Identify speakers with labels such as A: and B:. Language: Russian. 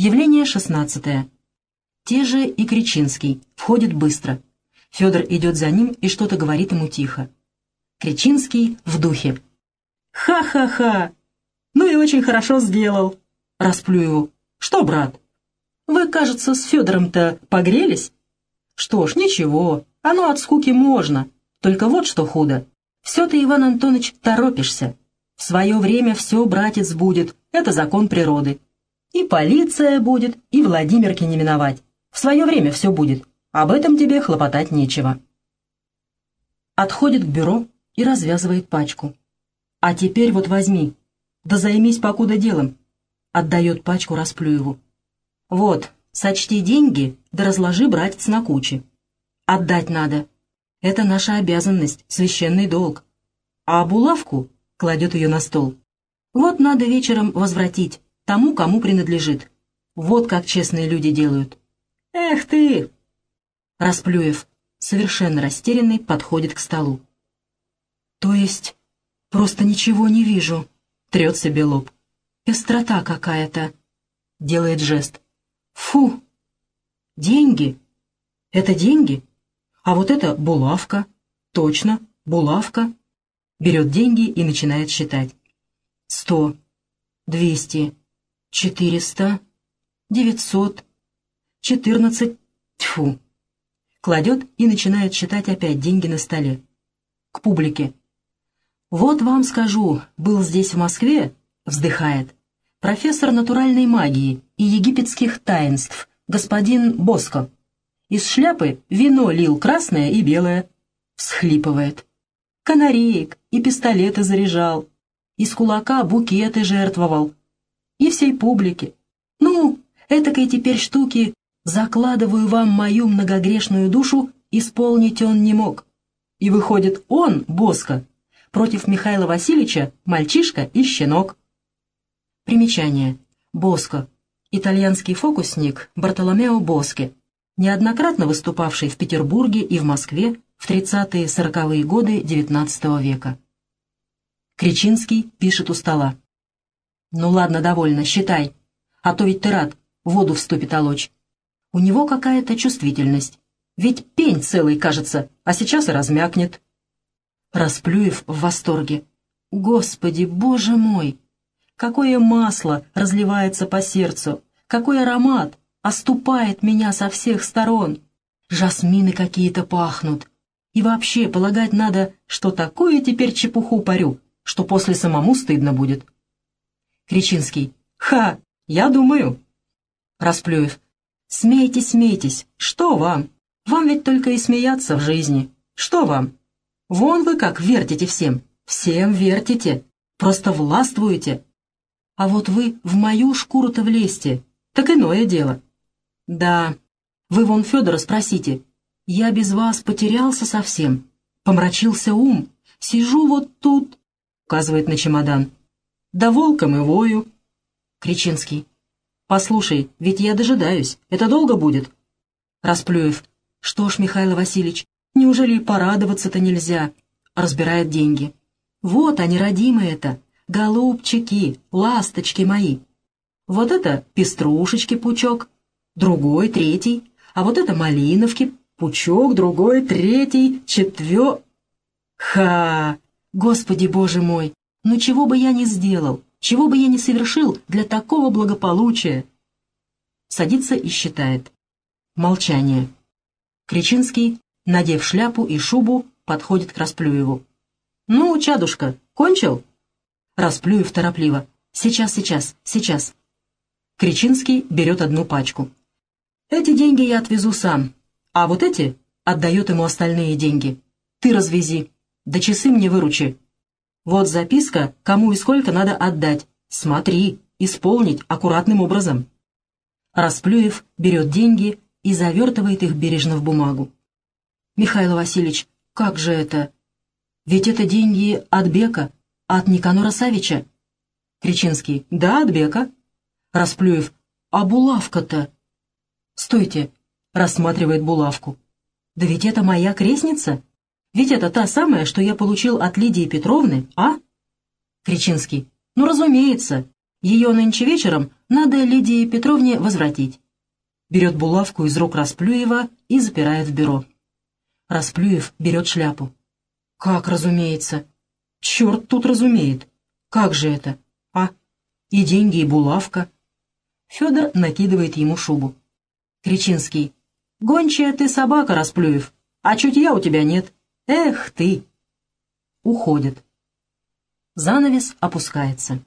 A: Явление шестнадцатое. Те же и Кричинский. Входит быстро. Федор идет за ним и что-то говорит ему тихо. Кричинский в духе. «Ха-ха-ха! Ну и очень хорошо сделал!» Расплю его. «Что, брат? Вы, кажется, с Федором-то погрелись?» «Что ж, ничего, оно от скуки можно. Только вот что худо. Все ты, Иван Антонович, торопишься. В свое время все, братец, будет. Это закон природы. И полиция будет, и Владимирки не миновать. В свое время все будет. Об этом тебе хлопотать нечего. Отходит к бюро и развязывает пачку. А теперь вот возьми. Да займись покуда делом. Отдает пачку Расплюеву. Вот, сочти деньги, да разложи, братец, на кучи. Отдать надо. Это наша обязанность, священный долг. А булавку кладет ее на стол. Вот надо вечером возвратить тому, кому принадлежит. Вот как честные люди делают. Эх ты! Расплюев, совершенно растерянный, подходит к столу. То есть просто ничего не вижу. Трет себе лоб. Пестрота какая-то. Делает жест. Фу! Деньги? Это деньги? А вот это булавка. Точно, булавка. Берет деньги и начинает считать. Сто, двести, четыреста, девятьсот, четырнадцать, тьфу. Кладет и начинает считать опять деньги на столе. К публике. «Вот вам скажу, был здесь в Москве», — вздыхает, «профессор натуральной магии и египетских таинств, господин Боско. Из шляпы вино лил красное и белое». Всхлипывает. «Канареек и пистолеты заряжал, из кулака букеты жертвовал. И всей публике. Ну, этакой теперь штуки, закладываю вам мою многогрешную душу, исполнить он не мог. И выходит он, Боско, против Михаила Васильевича мальчишка и щенок. Примечание. Боско. Итальянский фокусник Бартоломео Боске, неоднократно выступавший в Петербурге и в Москве в 30-40-е годы XIX века. Кричинский пишет у стола. «Ну ладно, довольно, считай. А то ведь ты рад, воду вступит олочь. У него какая-то чувствительность. Ведь пень целый, кажется, а сейчас и размякнет». Расплюев в восторге. «Господи, боже мой! Какое масло разливается по сердцу! Какой аромат оступает меня со всех сторон! Жасмины какие-то пахнут! И вообще полагать надо, что такое теперь чепуху парю, что после самому стыдно будет. Кричинский. «Ха! Я думаю!» Расплюев. «Смейтесь, смейтесь! Что вам? Вам ведь только и смеяться в жизни. Что вам? Вон вы как вертите всем. Всем вертите. Просто властвуете. А вот вы в мою шкуру-то влезьте. Так иное дело. Да, вы вон Федора спросите. Я без вас потерялся совсем. Помрачился ум. Сижу вот тут, указывает на чемодан. «Да волком и вою!» Кричинский. «Послушай, ведь я дожидаюсь. Это долго будет?» Расплюев. «Что ж, Михаил Васильевич, неужели порадоваться-то нельзя?» Разбирает деньги. «Вот они, родимые-то, голубчики, ласточки мои. Вот это пеструшечки пучок, другой, третий, а вот это малиновки, пучок, другой, третий, четвер... Ха! Господи Боже мой, ну чего бы я ни сделал, чего бы я ни совершил для такого благополучия? Садится и считает. Молчание. Кричинский, надев шляпу и шубу, подходит к Расплюеву. «Ну, чадушка, кончил?» Расплюев торопливо. «Сейчас, сейчас, сейчас». Кричинский берет одну пачку. «Эти деньги я отвезу сам, а вот эти...» Отдает ему остальные деньги. «Ты развези». Да часы мне выручи. Вот записка, кому и сколько надо отдать. Смотри, исполнить аккуратным образом. Расплюев берет деньги и завертывает их бережно в бумагу. «Михаил Васильевич, как же это? Ведь это деньги от Бека, от Никанора Савича». Кричинский. «Да, от Бека». Расплюев. «А булавка-то?» «Стойте», — рассматривает булавку. «Да ведь это моя крестница». Ведь это та самая, что я получил от Лидии Петровны, а? Кричинский. Ну, разумеется. Ее нынче вечером надо Лидии Петровне возвратить. Берет булавку из рук Расплюева и запирает в бюро. Расплюев берет шляпу. «Как разумеется?» «Черт тут разумеет! Как же это? А? И деньги, и булавка!» Федор накидывает ему шубу. Кричинский. «Гончая ты собака, Расплюев, а чутья у тебя нет. Эх ты!» Уходит. Занавес опускается.